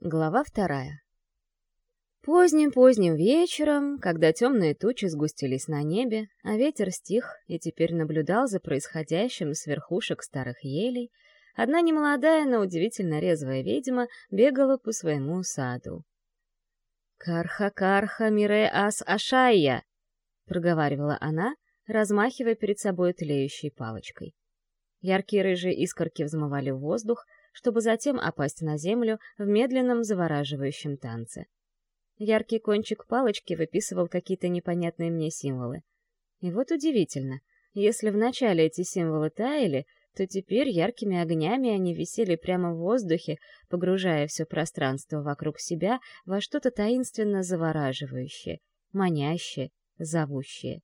Глава вторая. Поздним-поздним вечером, когда темные тучи сгустились на небе, а ветер стих и теперь наблюдал за происходящим с верхушек старых елей, одна немолодая, но удивительно резвая ведьма бегала по своему саду. «Карха-карха мире ас ашайя!» — проговаривала она, размахивая перед собой тлеющей палочкой. Яркие рыжие искорки взмывали в воздух, чтобы затем опасть на землю в медленном завораживающем танце. Яркий кончик палочки выписывал какие-то непонятные мне символы. И вот удивительно, если вначале эти символы таяли, то теперь яркими огнями они висели прямо в воздухе, погружая все пространство вокруг себя во что-то таинственно завораживающее, манящее, зовущее.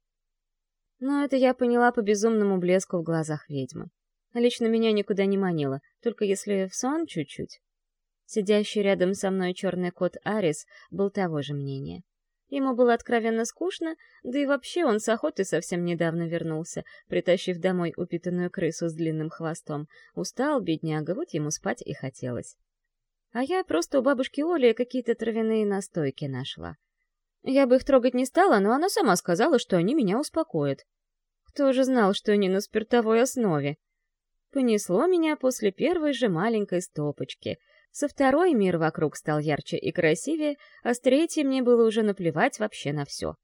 Но это я поняла по безумному блеску в глазах ведьмы. Лично меня никуда не манило, только если в сон чуть-чуть. Сидящий рядом со мной черный кот Арис был того же мнения. Ему было откровенно скучно, да и вообще он с охоты совсем недавно вернулся, притащив домой упитанную крысу с длинным хвостом. Устал, бедняга, вот ему спать и хотелось. А я просто у бабушки Оли какие-то травяные настойки нашла. Я бы их трогать не стала, но она сама сказала, что они меня успокоят. Кто же знал, что они на спиртовой основе? Понесло меня после первой же маленькой стопочки. Со второй мир вокруг стал ярче и красивее, а с третьей мне было уже наплевать вообще на все.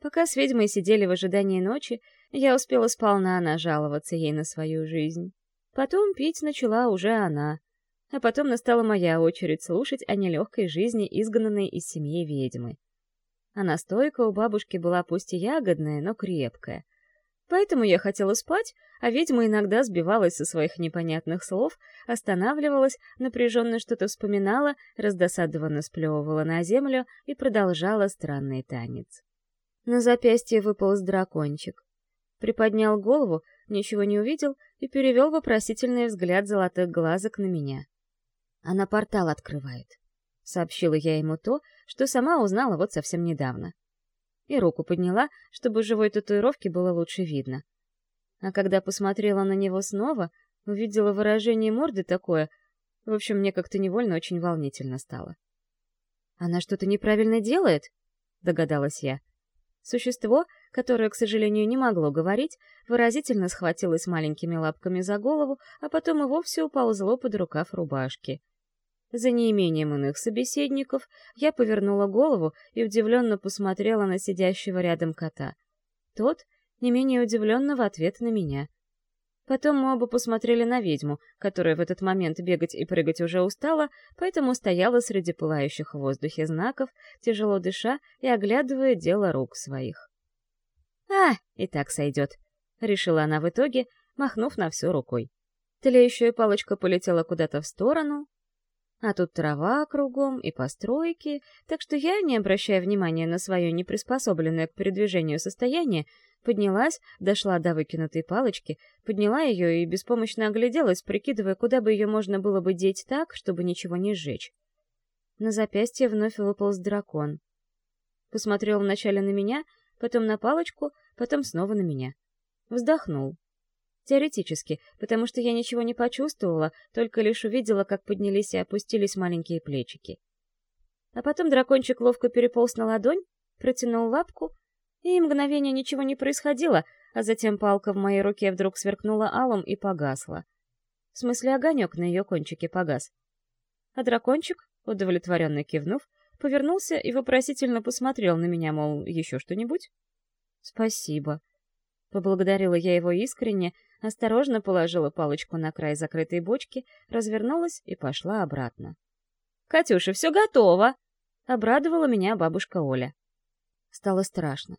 Пока с ведьмой сидели в ожидании ночи, я успела сполна нажаловаться ей на свою жизнь. Потом пить начала уже она. А потом настала моя очередь слушать о нелегкой жизни изгнанной из семьи ведьмы. А настойка у бабушки была пусть и ягодная, но крепкая — Поэтому я хотела спать, а ведьма иногда сбивалась со своих непонятных слов, останавливалась, напряженно что-то вспоминала, раздосадованно сплевывала на землю и продолжала странный танец. На запястье выполз дракончик. Приподнял голову, ничего не увидел и перевел вопросительный взгляд золотых глазок на меня. «Она портал открывает», — сообщила я ему то, что сама узнала вот совсем недавно и руку подняла, чтобы живой татуировки было лучше видно. А когда посмотрела на него снова, увидела выражение морды такое, в общем, мне как-то невольно очень волнительно стало. «Она что-то неправильно делает?» — догадалась я. Существо, которое, к сожалению, не могло говорить, выразительно схватилось маленькими лапками за голову, а потом и вовсе уползло под рукав рубашки — за неимением иных собеседников я повернула голову и удивленно посмотрела на сидящего рядом кота. Тот не менее удивленно в ответ на меня. Потом мы оба посмотрели на ведьму, которая в этот момент бегать и прыгать уже устала, поэтому стояла среди пылающих в воздухе знаков, тяжело дыша и оглядывая дело рук своих. «А, и так сойдет», — решила она в итоге, махнув на все рукой. Тлеющая палочка полетела куда-то в сторону, а тут трава кругом и постройки, так что я, не обращая внимания на свое неприспособленное к передвижению состояние, поднялась, дошла до выкинутой палочки, подняла ее и беспомощно огляделась, прикидывая, куда бы ее можно было бы деть так, чтобы ничего не сжечь. На запястье вновь выполз дракон. Посмотрел вначале на меня, потом на палочку, потом снова на меня. Вздохнул. Теоретически, потому что я ничего не почувствовала, только лишь увидела, как поднялись и опустились маленькие плечики. А потом дракончик ловко переполз на ладонь, протянул лапку, и мгновение ничего не происходило, а затем палка в моей руке вдруг сверкнула алом и погасла. В смысле, огонек на ее кончике погас. А дракончик, удовлетворенно кивнув, повернулся и вопросительно посмотрел на меня, мол, еще что-нибудь? «Спасибо», Поблагодарила я его искренне, осторожно положила палочку на край закрытой бочки, развернулась и пошла обратно. «Катюша, все готово!» — обрадовала меня бабушка Оля. Стало страшно.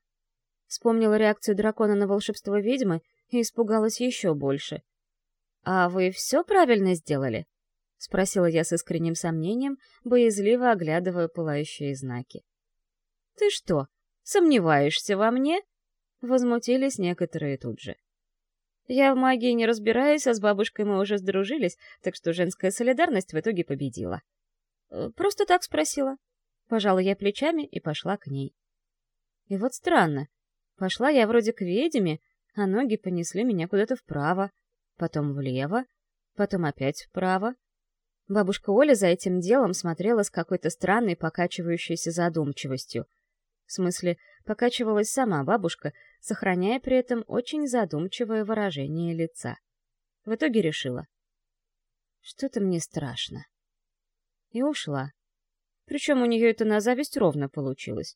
Вспомнила реакцию дракона на волшебство ведьмы и испугалась еще больше. «А вы все правильно сделали?» — спросила я с искренним сомнением, боязливо оглядывая пылающие знаки. «Ты что, сомневаешься во мне?» Возмутились некоторые тут же. Я в магии не разбираюсь, а с бабушкой мы уже сдружились, так что женская солидарность в итоге победила. Э, просто так спросила. Пожала я плечами и пошла к ней. И вот странно. Пошла я вроде к ведьме, а ноги понесли меня куда-то вправо, потом влево, потом опять вправо. Бабушка Оля за этим делом смотрела с какой-то странной покачивающейся задумчивостью. В смысле, покачивалась сама бабушка, сохраняя при этом очень задумчивое выражение лица. В итоге решила. Что-то мне страшно. И ушла. Причем у нее это на зависть ровно получилось.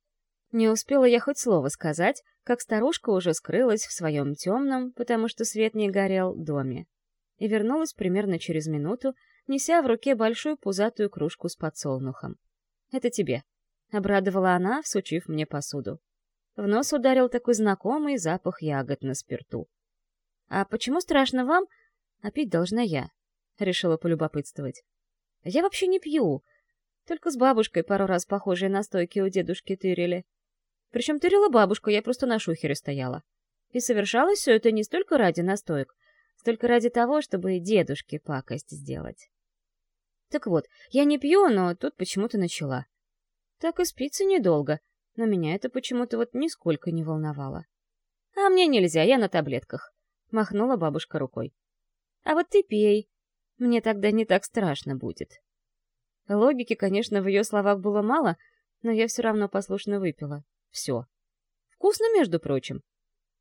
Не успела я хоть слово сказать, как старушка уже скрылась в своем темном, потому что свет не горел, доме. И вернулась примерно через минуту, неся в руке большую пузатую кружку с подсолнухом. «Это тебе», — обрадовала она, всучив мне посуду. В нос ударил такой знакомый запах ягод на спирту. «А почему страшно вам, а пить должна я?» — решила полюбопытствовать. «Я вообще не пью, только с бабушкой пару раз похожие настойки у дедушки тырили. Причем тырила бабушку, я просто на шухере стояла. И совершалось все это не столько ради настоек, столько ради того, чтобы дедушке пакость сделать. Так вот, я не пью, но тут почему-то начала. Так и спится недолго, но меня это почему-то вот нисколько не волновало. «А мне нельзя, я на таблетках», — махнула бабушка рукой. «А вот ты пей, мне тогда не так страшно будет». Логики, конечно, в ее словах было мало, но я все равно послушно выпила. Все. Вкусно, между прочим.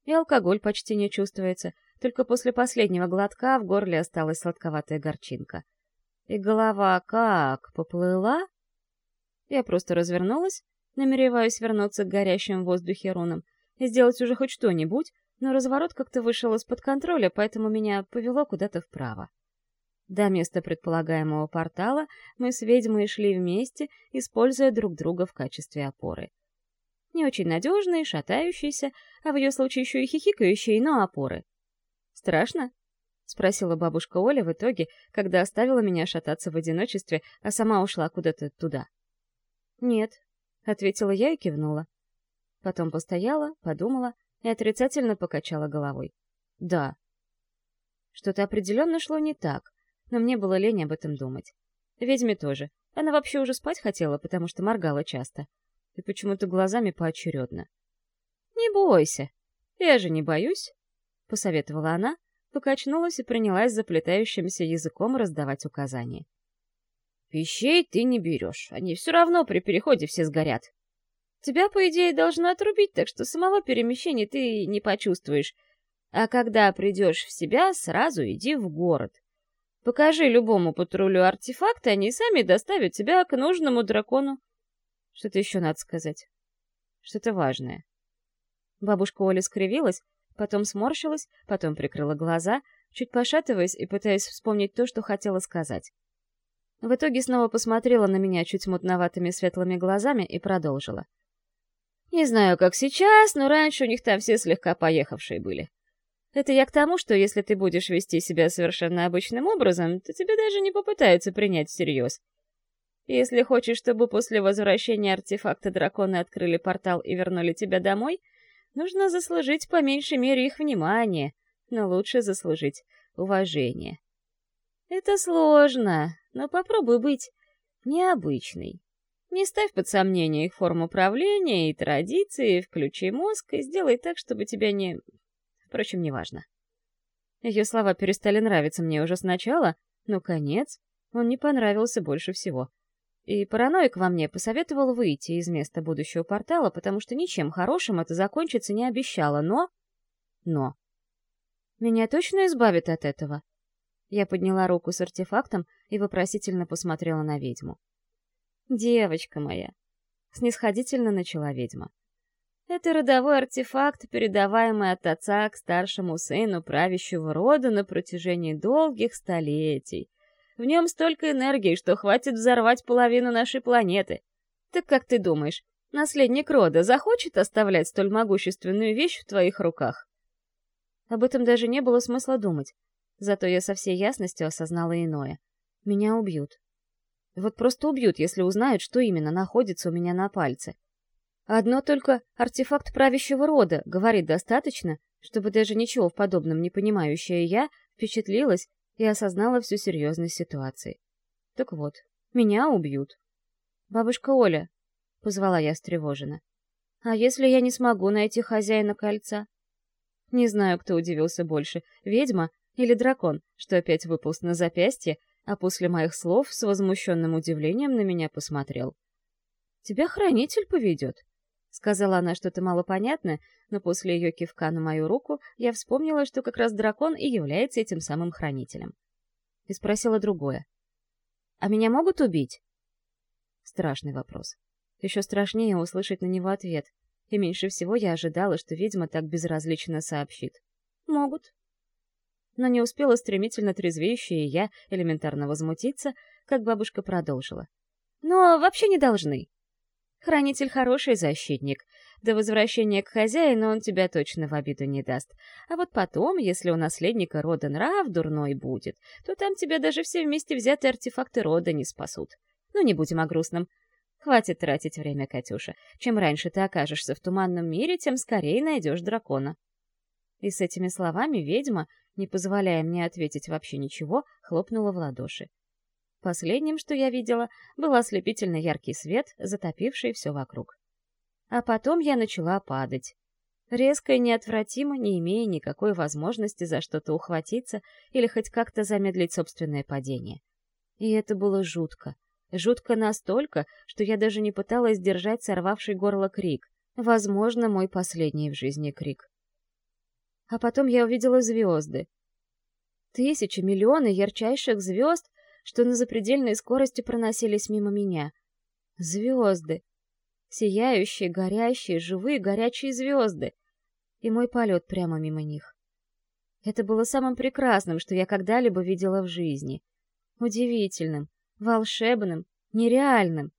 И алкоголь почти не чувствуется, только после последнего глотка в горле осталась сладковатая горчинка. И голова как поплыла? Я просто развернулась, намереваясь вернуться к горящим в воздухе рунам и сделать уже хоть что-нибудь, но разворот как-то вышел из-под контроля, поэтому меня повело куда-то вправо. До места предполагаемого портала мы с ведьмой шли вместе, используя друг друга в качестве опоры. Не очень надежные, шатающиеся, а в ее случае еще и хихикающие, но опоры. «Страшно?» — спросила бабушка Оля в итоге, когда оставила меня шататься в одиночестве, а сама ушла куда-то туда. «Нет», — ответила я и кивнула. Потом постояла, подумала и отрицательно покачала головой. «Да». Что-то определенно шло не так, но мне было лень об этом думать. Ведьме тоже. Она вообще уже спать хотела, потому что моргала часто. И почему-то глазами поочередно. «Не бойся. Я же не боюсь», — посоветовала она, покачнулась и принялась заплетающимся языком раздавать указания. «Вещей ты не берешь, они все равно при переходе все сгорят. Тебя, по идее, должно отрубить, так что самого перемещения ты не почувствуешь. А когда придешь в себя, сразу иди в город. Покажи любому патрулю артефакты, они сами доставят тебя к нужному дракону. Что-то еще надо сказать. Что-то важное. Бабушка Оля скривилась, потом сморщилась, потом прикрыла глаза, чуть пошатываясь и пытаясь вспомнить то, что хотела сказать. В итоге снова посмотрела на меня чуть мутноватыми светлыми глазами и продолжила. «Не знаю, как сейчас, но раньше у них там все слегка поехавшие были. Это я к тому, что если ты будешь вести себя совершенно обычным образом, то тебя даже не попытаются принять всерьез. Если хочешь, чтобы после возвращения артефакта драконы открыли портал и вернули тебя домой, нужно заслужить по меньшей мере их внимание, но лучше заслужить уважение. Это сложно, но попробуй быть необычной. Не ставь под сомнение их форму управления и традиции, включи мозг и сделай так, чтобы тебя не Впрочем, неважно. Ее слова перестали нравиться мне уже сначала, но конец он не понравился больше всего. И параноик во мне посоветовал выйти из места будущего портала, потому что ничем хорошим это закончиться не обещало, но... Но... Меня точно избавит от этого? Я подняла руку с артефактом и вопросительно посмотрела на ведьму. «Девочка моя!» — снисходительно начала ведьма. Это родовой артефакт, передаваемый от отца к старшему сыну правящего рода на протяжении долгих столетий. В нем столько энергии, что хватит взорвать половину нашей планеты. Так как ты думаешь, наследник рода захочет оставлять столь могущественную вещь в твоих руках? Об этом даже не было смысла думать. Зато я со всей ясностью осознала иное. Меня убьют. Вот просто убьют, если узнают, что именно находится у меня на пальце. Одно только артефакт правящего рода говорит достаточно, чтобы даже ничего в подобном не понимающая я впечатлилась и осознала всю серьезность ситуации. Так вот, меня убьют. «Бабушка Оля», — позвала я встревоженно, — «а если я не смогу найти хозяина кольца?» Не знаю, кто удивился больше, ведьма или дракон, что опять выполз на запястье, а после моих слов с возмущенным удивлением на меня посмотрел. «Тебя хранитель поведет», — сказала она что-то малопонятное, но после ее кивка на мою руку я вспомнила, что как раз дракон и является этим самым хранителем. И спросила другое. «А меня могут убить?» Страшный вопрос. Еще страшнее услышать на него ответ. И меньше всего я ожидала, что ведьма так безразлично сообщит. «Могут». Но не успела стремительно трезвеющая я элементарно возмутиться, как бабушка продолжила. «Но вообще не должны. Хранитель хороший защитник. До возвращения к хозяину он тебя точно в обиду не даст. А вот потом, если у наследника рода нрав дурной будет, то там тебя даже все вместе взятые артефакты рода не спасут. Ну, не будем о грустном. Хватит тратить время, Катюша. Чем раньше ты окажешься в туманном мире, тем скорее найдешь дракона. И с этими словами ведьма, не позволяя мне ответить вообще ничего, хлопнула в ладоши. Последним, что я видела, был ослепительно яркий свет, затопивший все вокруг. А потом я начала падать. Резко и неотвратимо, не имея никакой возможности за что-то ухватиться или хоть как-то замедлить собственное падение. И это было жутко. Жутко настолько, что я даже не пыталась держать сорвавший горло крик. Возможно, мой последний в жизни крик. А потом я увидела звезды. Тысячи, миллионы ярчайших звезд, что на запредельной скорости проносились мимо меня. Звезды. Сияющие, горящие, живые, горячие звезды. И мой полет прямо мимо них. Это было самым прекрасным, что я когда-либо видела в жизни. Удивительным, волшебным, нереальным.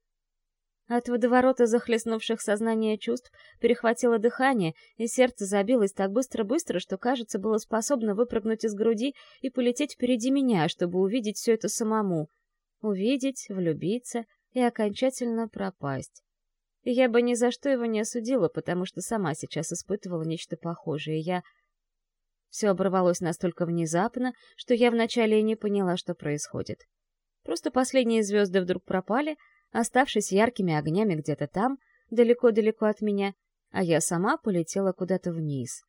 От водоворота захлестнувших сознание чувств перехватило дыхание, и сердце забилось так быстро-быстро, что, кажется, было способно выпрыгнуть из груди и полететь впереди меня, чтобы увидеть все это самому. Увидеть, влюбиться и окончательно пропасть. И я бы ни за что его не осудила, потому что сама сейчас испытывала нечто похожее. Я... Все оборвалось настолько внезапно, что я вначале и не поняла, что происходит. Просто последние звезды вдруг пропали — оставшись яркими огнями где-то там, далеко-далеко от меня, а я сама полетела куда-то вниз.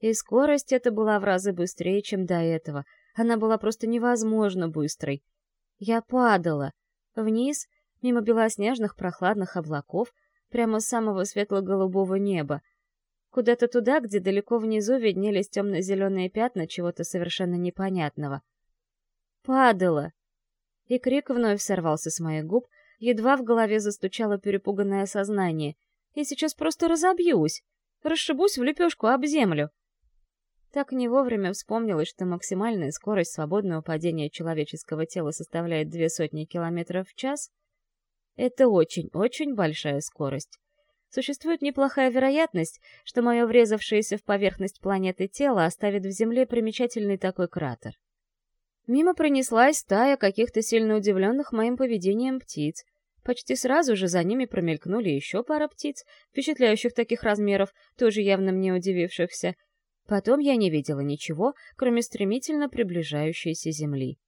И скорость эта была в разы быстрее, чем до этого. Она была просто невозможно быстрой. Я падала. Вниз, мимо белоснежных прохладных облаков, прямо с самого светло-голубого неба. Куда-то туда, где далеко внизу виднелись темно-зеленые пятна чего-то совершенно непонятного. Падала! И крик вновь сорвался с моих губ, Едва в голове застучало перепуганное сознание. Я сейчас просто разобьюсь, расшибусь в лепешку об землю. Так не вовремя вспомнилось, что максимальная скорость свободного падения человеческого тела составляет две сотни километров в час. Это очень-очень большая скорость. Существует неплохая вероятность, что мое врезавшееся в поверхность планеты тело оставит в Земле примечательный такой кратер. Мимо пронеслась стая каких-то сильно удивленных моим поведением птиц, Почти сразу же за ними промелькнули еще пара птиц, впечатляющих таких размеров, тоже явно мне удивившихся. Потом я не видела ничего, кроме стремительно приближающейся земли.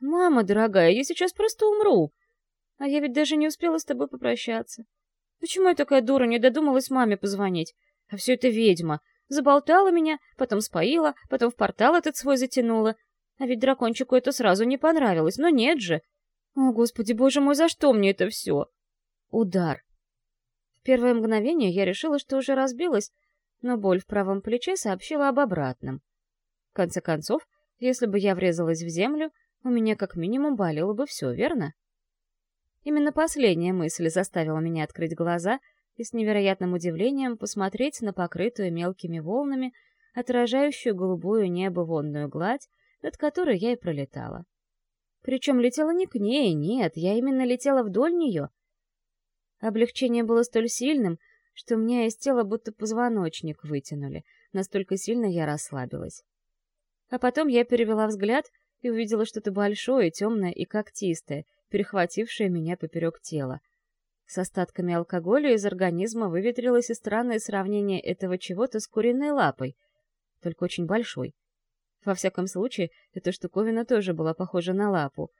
«Мама дорогая, я сейчас просто умру! А я ведь даже не успела с тобой попрощаться. Почему я такая дура, не додумалась маме позвонить? А все это ведьма. Заболтала меня, потом споила, потом в портал этот свой затянула. А ведь дракончику это сразу не понравилось, но нет же!» О, господи, боже мой, за что мне это все? Удар. В первое мгновение я решила, что уже разбилась, но боль в правом плече сообщила об обратном. В конце концов, если бы я врезалась в землю, у меня как минимум болело бы все, верно? Именно последняя мысль заставила меня открыть глаза и с невероятным удивлением посмотреть на покрытую мелкими волнами, отражающую голубую небо водную гладь, над которой я и пролетала. Причем летела не к ней, нет, я именно летела вдоль нее. Облегчение было столь сильным, что мне из тела будто позвоночник вытянули, настолько сильно я расслабилась. А потом я перевела взгляд и увидела что-то большое, темное и когтистое, перехватившее меня поперек тела. С остатками алкоголя из организма выветрилось и странное сравнение этого чего-то с куриной лапой, только очень большой. Во всяком случае, эта штуковина тоже была похожа на лапу.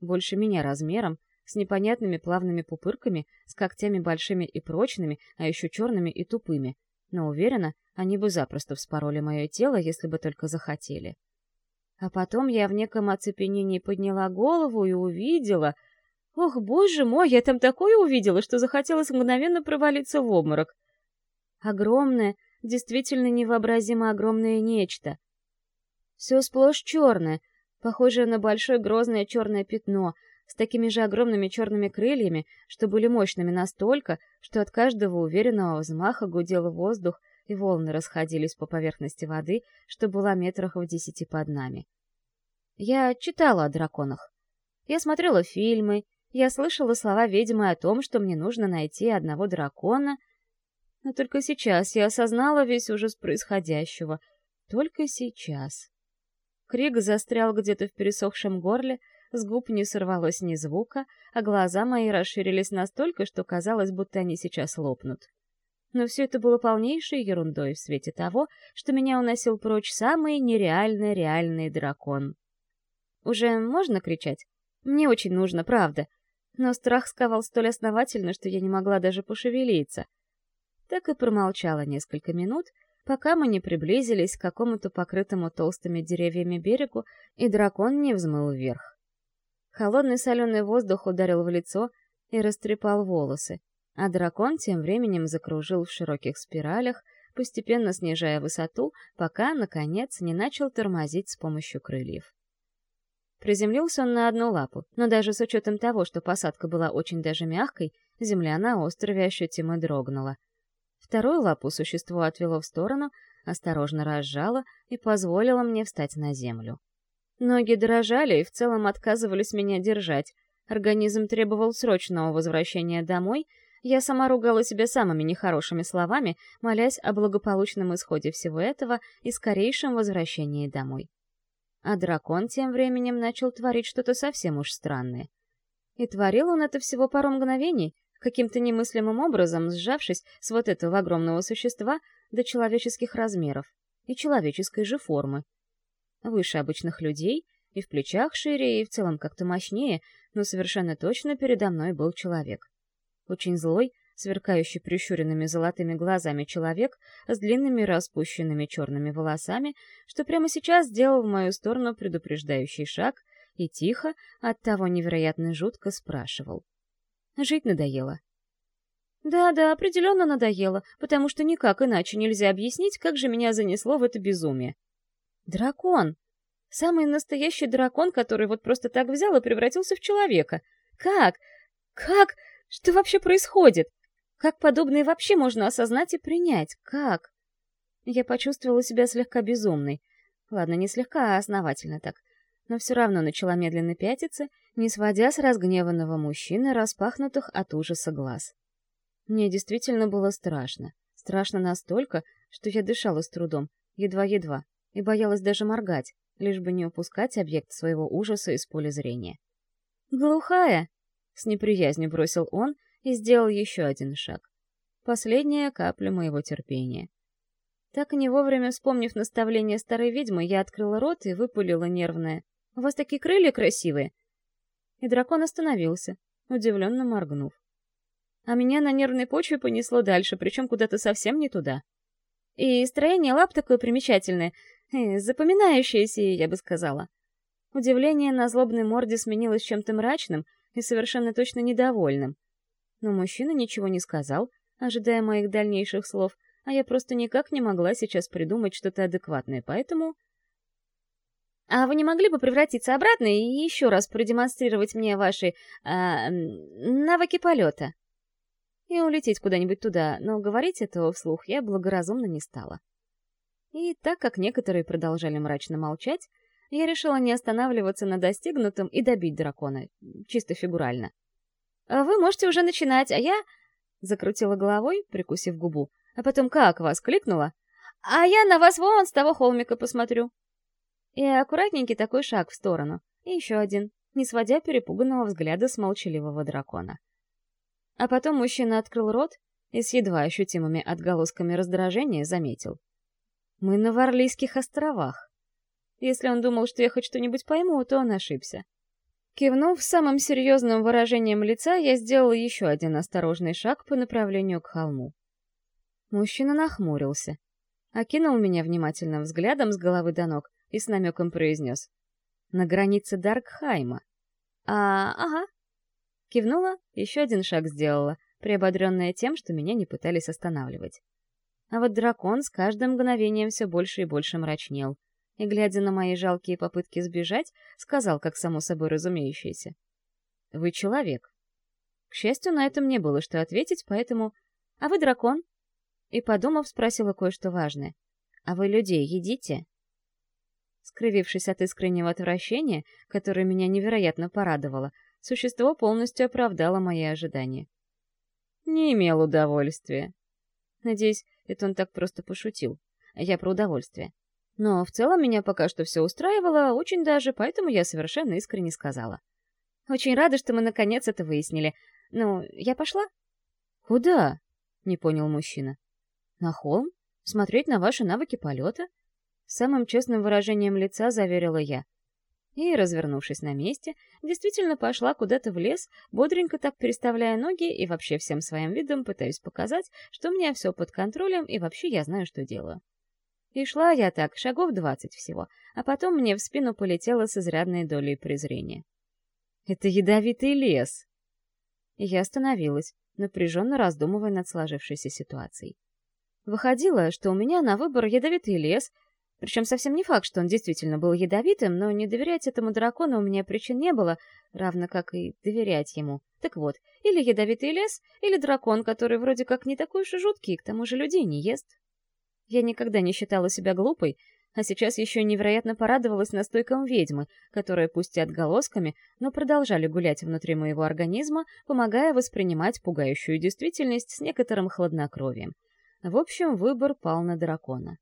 Больше меня размером, с непонятными плавными пупырками, с когтями большими и прочными, а еще черными и тупыми. Но уверена, они бы запросто вспороли мое тело, если бы только захотели. А потом я в неком оцепенении подняла голову и увидела... Ох, боже мой, я там такое увидела, что захотелось мгновенно провалиться в обморок. Огромное, действительно невообразимо огромное нечто. Все сплошь черное, похожее на большое грозное черное пятно, с такими же огромными черными крыльями, что были мощными настолько, что от каждого уверенного взмаха гудел воздух, и волны расходились по поверхности воды, что была метрах в десяти под нами. Я читала о драконах. Я смотрела фильмы, я слышала слова ведьмы о том, что мне нужно найти одного дракона, но только сейчас я осознала весь ужас происходящего. Только сейчас. Крик застрял где-то в пересохшем горле, с губ не сорвалось ни звука, а глаза мои расширились настолько, что казалось, будто они сейчас лопнут. Но все это было полнейшей ерундой в свете того, что меня уносил прочь самый нереально реальный дракон. Уже можно кричать? Мне очень нужно, правда. Но страх сковал столь основательно, что я не могла даже пошевелиться. Так и промолчала несколько минут, пока мы не приблизились к какому-то покрытому толстыми деревьями берегу, и дракон не взмыл вверх. Холодный соленый воздух ударил в лицо и растрепал волосы, а дракон тем временем закружил в широких спиралях, постепенно снижая высоту, пока, наконец, не начал тормозить с помощью крыльев. Приземлился он на одну лапу, но даже с учетом того, что посадка была очень даже мягкой, земля на острове ощутимо дрогнула. Вторую лапу существо отвело в сторону, осторожно разжало и позволило мне встать на землю. Ноги дрожали и в целом отказывались меня держать. Организм требовал срочного возвращения домой. Я сама ругала себя самыми нехорошими словами, молясь о благополучном исходе всего этого и скорейшем возвращении домой. А дракон тем временем начал творить что-то совсем уж странное. И творил он это всего пару мгновений, каким-то немыслимым образом сжавшись с вот этого огромного существа до человеческих размеров и человеческой же формы выше обычных людей, и в плечах шире, и в целом как-то мощнее, но совершенно точно передо мной был человек. Очень злой, сверкающий прищуренными золотыми глазами человек с длинными распущенными черными волосами, что прямо сейчас сделал в мою сторону предупреждающий шаг и тихо, оттого невероятно жутко спрашивал. Жить надоело. Да-да, определенно надоело, потому что никак иначе нельзя объяснить, как же меня занесло в это безумие. Дракон! Самый настоящий дракон, который вот просто так взял и превратился в человека. Как? Как? Что вообще происходит? Как подобное вообще можно осознать и принять? Как? Я почувствовала себя слегка безумной. Ладно, не слегка, а основательно так. Но все равно начала медленно пятиться, не сводя с разгневанного мужчины распахнутых от ужаса глаз. Мне действительно было страшно. Страшно настолько, что я дышала с трудом, едва-едва и боялась даже моргать, лишь бы не упускать объект своего ужаса из поля зрения. «Глухая!» — с неприязнью бросил он и сделал еще один шаг. Последняя капля моего терпения. Так не вовремя вспомнив наставление старой ведьмы, я открыла рот и выпалила нервное. «У вас такие крылья красивые!» И дракон остановился, удивленно моргнув. А меня на нервной почве понесло дальше, причем куда-то совсем не туда. И строение лап такое примечательное, Э, запоминающееся, я бы сказала. Удивление на злобной морде сменилось чем-то мрачным и совершенно точно недовольным. Но мужчина ничего не сказал, ожидая моих дальнейших слов, а я просто никак не могла сейчас придумать что-то адекватное, поэтому... «А вы не могли бы превратиться обратно и еще раз продемонстрировать мне ваши... А, навыки полета?» И улететь куда-нибудь туда, но говорить этого вслух я благоразумно не стала. И так как некоторые продолжали мрачно молчать, я решила не останавливаться на достигнутом и добить дракона, чисто фигурально. «А «Вы можете уже начинать, а я...» Закрутила головой, прикусив губу, а потом как вас кликнула. «А я на вас вон с того холмика посмотрю». И аккуратненький такой шаг в сторону, и еще один, не сводя перепуганного взгляда с молчаливого дракона. А потом мужчина открыл рот и с едва ощутимыми отголосками раздражения заметил — мы на Варлийских островах. Если он думал, что я хоть что-нибудь пойму, то он ошибся. Кивнув самым серьезным выражением лица, я сделала еще один осторожный шаг по направлению к холму. Мужчина нахмурился, окинул меня внимательным взглядом с головы до ног, и с намеком произнес. «На границе Даркхайма». «А, ага». Кивнула, еще один шаг сделала, приободренная тем, что меня не пытались останавливать. А вот дракон с каждым мгновением все больше и больше мрачнел, и, глядя на мои жалкие попытки сбежать, сказал, как само собой разумеющееся. «Вы человек». К счастью, на этом не было что ответить, поэтому «А вы дракон?» И, подумав, спросила кое-что важное. «А вы людей едите?» Скрывившись от искреннего отвращения, которое меня невероятно порадовало, существо полностью оправдало мои ожидания. «Не имел удовольствия». Надеюсь, это он так просто пошутил. Я про удовольствие. Но в целом меня пока что все устраивало, очень даже, поэтому я совершенно искренне сказала. «Очень рада, что мы наконец это выяснили. Ну, я пошла?» «Куда?» — не понял мужчина. «На холм? Смотреть на ваши навыки полета?» Самым честным выражением лица заверила я. И, развернувшись на месте, действительно пошла куда-то в лес, бодренько так переставляя ноги и вообще всем своим видом пытаюсь показать, что у меня все под контролем и вообще я знаю, что делаю. И шла я так, шагов двадцать всего, а потом мне в спину полетело с изрядной долей презрения. «Это ядовитый лес!» Я остановилась, напряженно раздумывая над сложившейся ситуацией. Выходило, что у меня на выбор ядовитый лес, причем совсем не факт, что он действительно был ядовитым, но не доверять этому дракону у меня причин не было, равно как и доверять ему. Так вот, или ядовитый лес, или дракон, который вроде как не такой уж и жуткий, к тому же людей не ест. Я никогда не считала себя глупой, а сейчас еще невероятно порадовалась настойкам ведьмы, которые, пусть и отголосками, но продолжали гулять внутри моего организма, помогая воспринимать пугающую действительность с некоторым хладнокровием. В общем, выбор пал на дракона.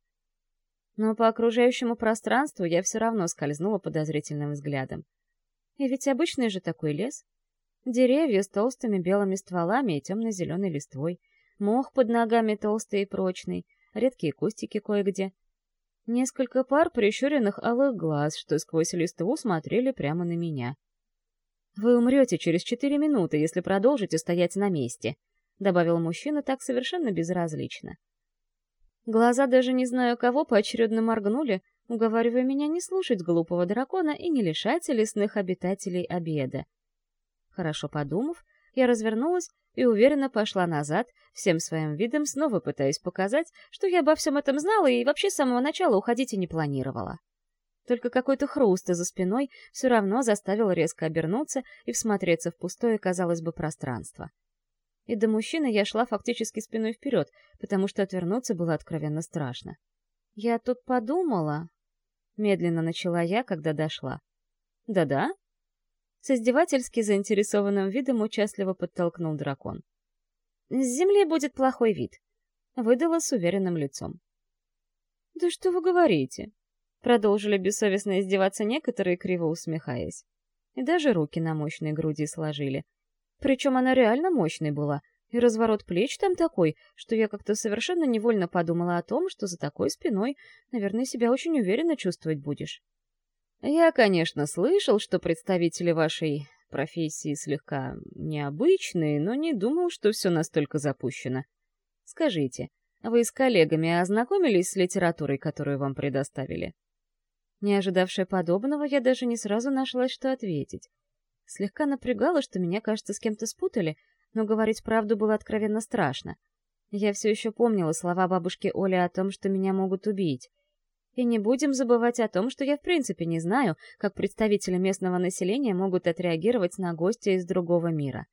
Но по окружающему пространству я все равно скользнула подозрительным взглядом. И ведь обычный же такой лес. Деревья с толстыми белыми стволами и темно-зеленой листвой, мох под ногами толстый и прочный, редкие кустики кое-где — Несколько пар прищуренных алых глаз, что сквозь листву смотрели прямо на меня. «Вы умрете через четыре минуты, если продолжите стоять на месте», — добавил мужчина так совершенно безразлично. Глаза даже не знаю кого поочередно моргнули, уговаривая меня не слушать глупого дракона и не лишать лесных обитателей обеда. Хорошо подумав, я развернулась и уверенно пошла назад, всем своим видом снова пытаясь показать, что я обо всем этом знала и вообще с самого начала уходить и не планировала. Только какой-то хруст за спиной все равно заставил резко обернуться и всмотреться в пустое, казалось бы, пространство. И до мужчины я шла фактически спиной вперед, потому что отвернуться было откровенно страшно. «Я тут подумала...» Медленно начала я, когда дошла. «Да-да?» С издевательски заинтересованным видом участливо подтолкнул дракон. «С земли будет плохой вид», — выдала с уверенным лицом. «Да что вы говорите?» Продолжили бессовестно издеваться некоторые, криво усмехаясь. И даже руки на мощной груди сложили. Причем она реально мощной была, и разворот плеч там такой, что я как-то совершенно невольно подумала о том, что за такой спиной, наверное, себя очень уверенно чувствовать будешь. Я, конечно, слышал, что представители вашей профессии слегка необычные, но не думал, что все настолько запущено. Скажите, вы с коллегами ознакомились с литературой, которую вам предоставили? Не ожидавшая подобного, я даже не сразу нашла, что ответить. Слегка напрягало, что меня, кажется, с кем-то спутали, но говорить правду было откровенно страшно. Я все еще помнила слова бабушки Оли о том, что меня могут убить. И не будем забывать о том, что я в принципе не знаю, как представители местного населения могут отреагировать на гостя из другого мира.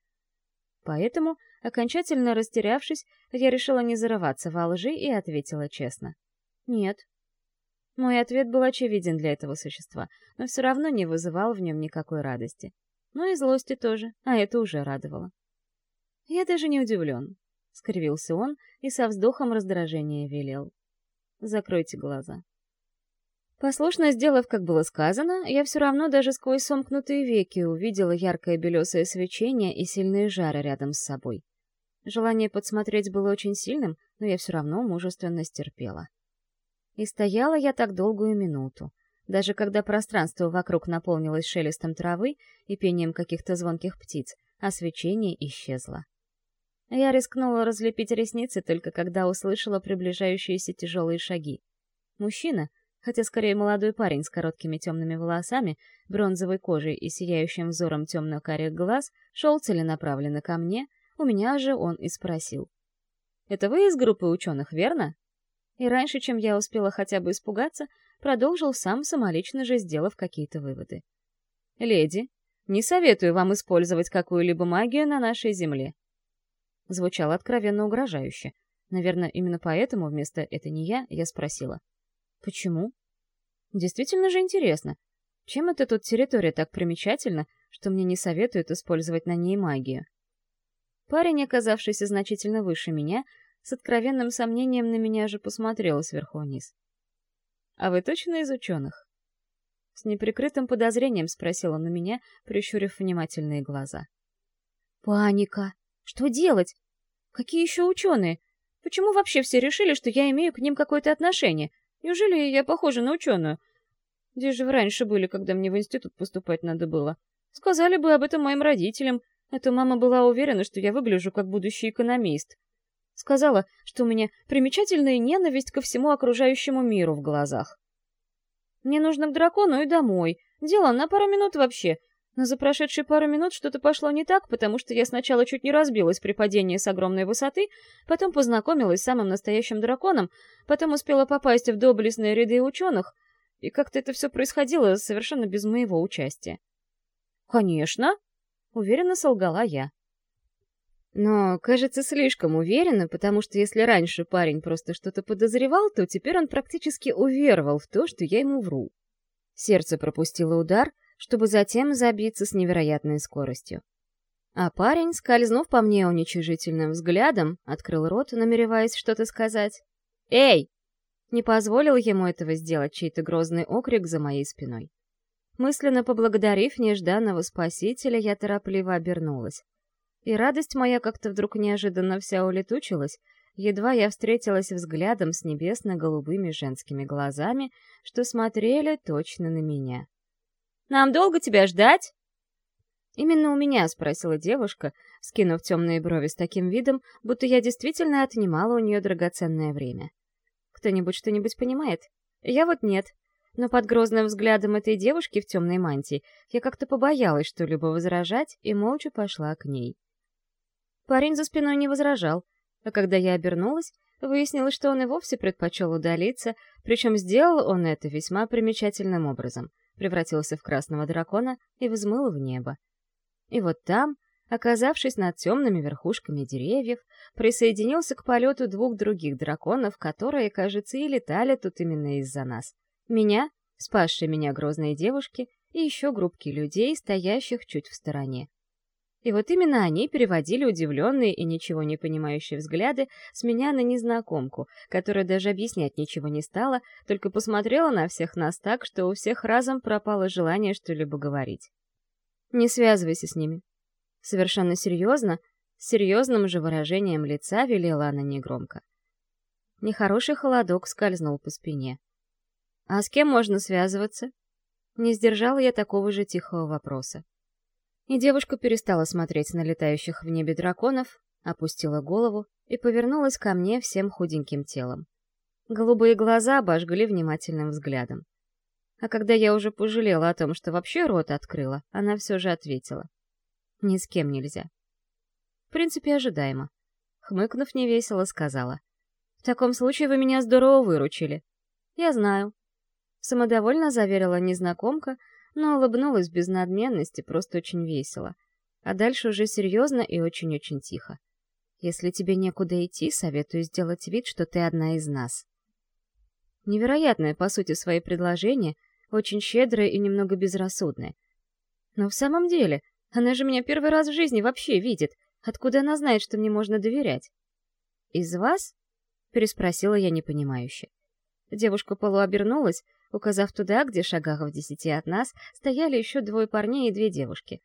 Поэтому, окончательно растерявшись, я решила не зарываться во лжи и ответила честно. «Нет». Мой ответ был очевиден для этого существа, но все равно не вызывал в нем никакой радости. Ну и злости тоже, а это уже радовало. «Я даже не удивлен», — скривился он и со вздохом раздражения велел. «Закройте глаза». Послушно сделав, как было сказано, я все равно даже сквозь сомкнутые веки увидела яркое белесое свечение и сильные жары рядом с собой. Желание подсмотреть было очень сильным, но я все равно мужественно стерпела. И стояла я так долгую минуту, даже когда пространство вокруг наполнилось шелестом травы и пением каких-то звонких птиц, а свечение исчезло. Я рискнула разлепить ресницы только когда услышала приближающиеся тяжелые шаги. Мужчина — хотя скорее молодой парень с короткими темными волосами, бронзовой кожей и сияющим взором темно-карих глаз шел целенаправленно ко мне, у меня же он и спросил. «Это вы из группы ученых, верно?» И раньше, чем я успела хотя бы испугаться, продолжил сам, самолично же сделав какие-то выводы. «Леди, не советую вам использовать какую-либо магию на нашей земле». Звучало откровенно угрожающе. Наверное, именно поэтому вместо «это не я» я спросила. «Почему?» «Действительно же интересно. Чем эта тут территория так примечательна, что мне не советуют использовать на ней магию?» Парень, оказавшийся значительно выше меня, с откровенным сомнением на меня же посмотрел сверху вниз. «А вы точно из ученых?» С неприкрытым подозрением спросил он на меня, прищурив внимательные глаза. «Паника! Что делать? Какие еще ученые? Почему вообще все решили, что я имею к ним какое-то отношение? Неужели я похожа на ученую? Где же вы раньше были, когда мне в институт поступать надо было? Сказали бы об этом моим родителям, а то мама была уверена, что я выгляжу как будущий экономист. Сказала, что у меня примечательная ненависть ко всему окружающему миру в глазах. Мне нужно к дракону и домой. Дело на пару минут вообще. Но за прошедшие пару минут что-то пошло не так, потому что я сначала чуть не разбилась при падении с огромной высоты, потом познакомилась с самым настоящим драконом, потом успела попасть в доблестные ряды ученых, и как-то это все происходило совершенно без моего участия. «Конечно!» — уверенно солгала я. Но, кажется, слишком уверенно, потому что если раньше парень просто что-то подозревал, то теперь он практически уверовал в то, что я ему вру. Сердце пропустило удар, чтобы затем забиться с невероятной скоростью. А парень, скользнув по мне уничижительным взглядом, открыл рот, намереваясь что-то сказать. «Эй!» Не позволил ему этого сделать чей-то грозный окрик за моей спиной. Мысленно поблагодарив нежданного спасителя, я торопливо обернулась. И радость моя как-то вдруг неожиданно вся улетучилась, едва я встретилась взглядом с небесно-голубыми женскими глазами, что смотрели точно на меня. «Нам долго тебя ждать?» «Именно у меня», — спросила девушка, скинув темные брови с таким видом, будто я действительно отнимала у нее драгоценное время. «Кто-нибудь что-нибудь понимает? Я вот нет. Но под грозным взглядом этой девушки в темной мантии я как-то побоялась что-либо возражать и молча пошла к ней. Парень за спиной не возражал, а когда я обернулась, выяснилось, что он и вовсе предпочел удалиться, причем сделал он это весьма примечательным образом, превратился в красного дракона и взмыл в небо. И вот там, оказавшись над темными верхушками деревьев, присоединился к полету двух других драконов, которые, кажется, и летали тут именно из-за нас. Меня, спасшей меня грозные девушки, и еще группки людей, стоящих чуть в стороне. И вот именно они переводили удивленные и ничего не понимающие взгляды с меня на незнакомку, которая даже объяснять ничего не стала, только посмотрела на всех нас так, что у всех разом пропало желание что-либо говорить. «Не связывайся с ними». Совершенно серьезно, с серьезным же выражением лица велела она негромко. Нехороший холодок скользнул по спине. «А с кем можно связываться?» Не сдержала я такого же тихого вопроса. И девушка перестала смотреть на летающих в небе драконов, опустила голову и повернулась ко мне всем худеньким телом. Голубые глаза обожгли внимательным взглядом. А когда я уже пожалела о том, что вообще рот открыла, она все же ответила. Ни с кем нельзя. В принципе, ожидаемо. Хмыкнув невесело, сказала. «В таком случае вы меня здорово выручили». «Я знаю». Самодовольно заверила незнакомка, но улыбнулась без надменности, просто очень весело. А дальше уже серьезно и очень-очень тихо. Если тебе некуда идти, советую сделать вид, что ты одна из нас. Невероятное, по сути, свои предложения, очень щедрое и немного безрассудное. Но в самом деле, она же меня первый раз в жизни вообще видит. Откуда она знает, что мне можно доверять? «Из вас?» — переспросила я непонимающе. Девушка полуобернулась, указав туда, где шагах в десяти от нас стояли еще двое парней и две девушки.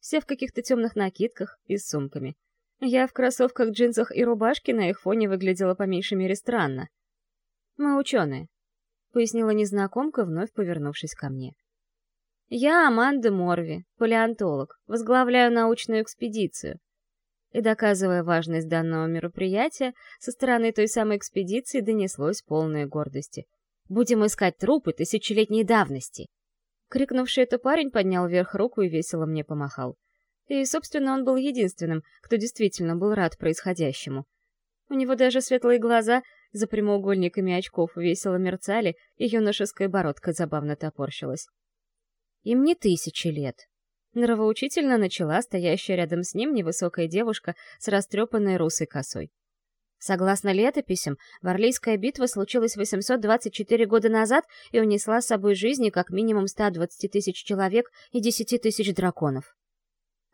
Все в каких-то темных накидках и с сумками. Я в кроссовках, джинсах и рубашке на их фоне выглядела по меньшей мере странно. «Мы ученые», — пояснила незнакомка, вновь повернувшись ко мне. «Я Аманда Морви, палеонтолог, возглавляю научную экспедицию и, доказывая важность данного мероприятия, со стороны той самой экспедиции донеслось полное гордости. Будем искать трупы тысячелетней давности!» Крикнувший это парень поднял вверх руку и весело мне помахал. И, собственно, он был единственным, кто действительно был рад происходящему. У него даже светлые глаза за прямоугольниками очков весело мерцали, и юношеская бородка забавно топорщилась. «Им не тысячи лет», — нравоучительно начала стоящая рядом с ним невысокая девушка с растрепанной русой косой. Согласно летописям, Варлийская битва случилась 824 года назад и унесла с собой жизни как минимум 120 тысяч человек и 10 тысяч драконов.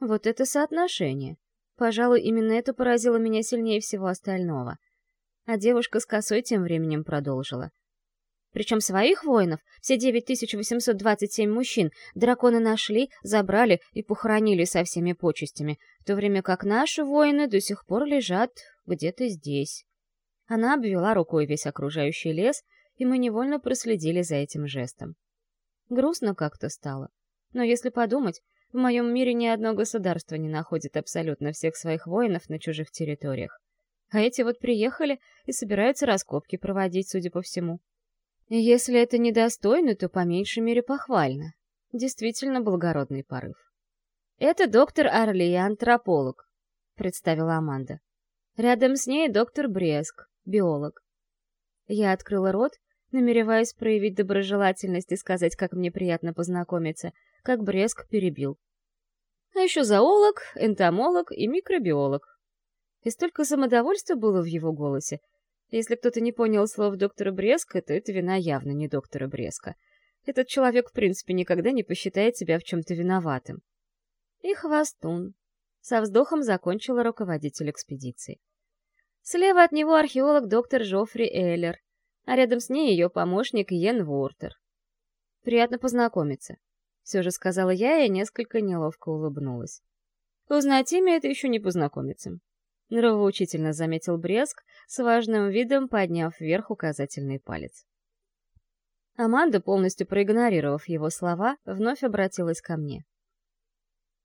Вот это соотношение. Пожалуй, именно это поразило меня сильнее всего остального. А девушка с косой тем временем продолжила. Причем своих воинов, все 9827 мужчин, драконы нашли, забрали и похоронили со всеми почестями, в то время как наши воины до сих пор лежат где-то здесь. Она обвела рукой весь окружающий лес, и мы невольно проследили за этим жестом. Грустно как-то стало. Но если подумать, в моем мире ни одно государство не находит абсолютно всех своих воинов на чужих территориях. А эти вот приехали и собираются раскопки проводить, судя по всему. Если это недостойно, то по меньшей мере похвально. Действительно благородный порыв. «Это доктор Орли, антрополог», — представила Аманда. Рядом с ней доктор Бреск, биолог. Я открыла рот, намереваясь проявить доброжелательность и сказать, как мне приятно познакомиться, как Бреск перебил. А еще зоолог, энтомолог и микробиолог. И столько самодовольства было в его голосе, если кто-то не понял слов доктора Бреска, то это вина явно не доктора Бреска. Этот человек, в принципе, никогда не посчитает себя в чем-то виноватым. И хвостун. Со вздохом закончила руководитель экспедиции. Слева от него археолог доктор Жофри Эллер, а рядом с ней ее помощник Йен Вортер. «Приятно познакомиться», — все же сказала я и несколько неловко улыбнулась. Узнать имя — это еще не познакомиться. Нравоучительно заметил Бреск, с важным видом подняв вверх указательный палец. Аманда, полностью проигнорировав его слова, вновь обратилась ко мне.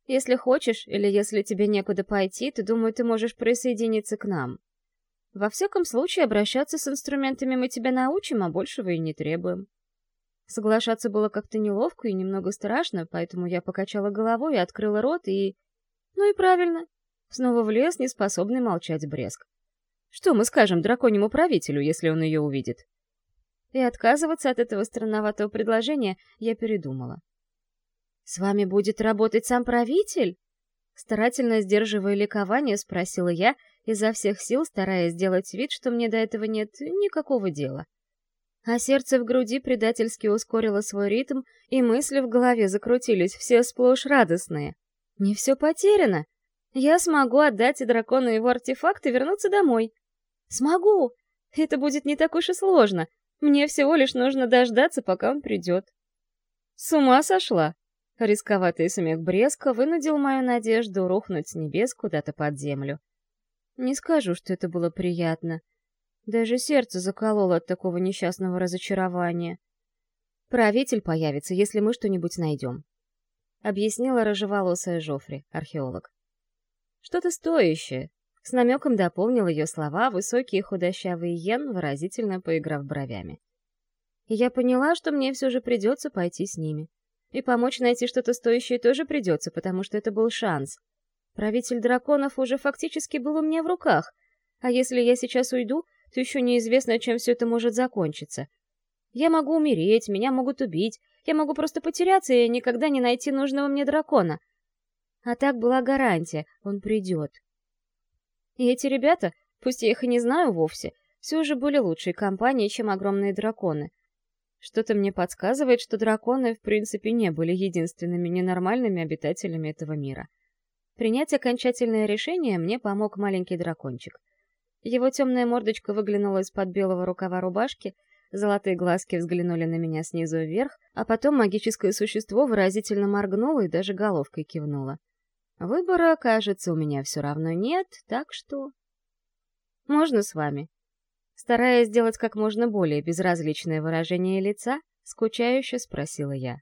«Если хочешь, или если тебе некуда пойти, то, думаю, ты можешь присоединиться к нам. Во всяком случае, обращаться с инструментами мы тебя научим, а большего и не требуем». Соглашаться было как-то неловко и немного страшно, поэтому я покачала головой и открыла рот и... Ну и правильно, Снова влез неспособный молчать Бреск. Что мы скажем драконьему правителю, если он ее увидит? И отказываться от этого странноватого предложения я передумала. «С вами будет работать сам правитель?» Старательно сдерживая ликование, спросила я, изо всех сил стараясь сделать вид, что мне до этого нет никакого дела. А сердце в груди предательски ускорило свой ритм, и мысли в голове закрутились, все сплошь радостные. «Не все потеряно!» Я смогу отдать дракону его артефакт и вернуться домой. Смогу! Это будет не так уж и сложно. Мне всего лишь нужно дождаться, пока он придет. С ума сошла! Рисковатый смех Бреска вынудил мою надежду рухнуть с небес куда-то под землю. Не скажу, что это было приятно. Даже сердце закололо от такого несчастного разочарования. Правитель появится, если мы что-нибудь найдем. Объяснила рыжеволосая Жофри, археолог. Что-то стоящее. С намеком дополнил ее слова высокий худощавый Йен, выразительно поиграв бровями. Я поняла, что мне все же придется пойти с ними. И помочь найти что-то стоящее тоже придется, потому что это был шанс. Правитель драконов уже фактически был у меня в руках, а если я сейчас уйду, то еще неизвестно, чем все это может закончиться. Я могу умереть, меня могут убить, я могу просто потеряться и никогда не найти нужного мне дракона — а так была гарантия, он придет. И эти ребята, пусть я их и не знаю вовсе, все же были лучшей компанией, чем огромные драконы. Что-то мне подсказывает, что драконы в принципе не были единственными ненормальными обитателями этого мира. Принять окончательное решение мне помог маленький дракончик. Его темная мордочка выглянула из-под белого рукава рубашки, золотые глазки взглянули на меня снизу вверх, а потом магическое существо выразительно моргнуло и даже головкой кивнуло. Выбора, кажется, у меня все равно нет, так что... Можно с вами? Стараясь сделать как можно более безразличное выражение лица, скучающе спросила я.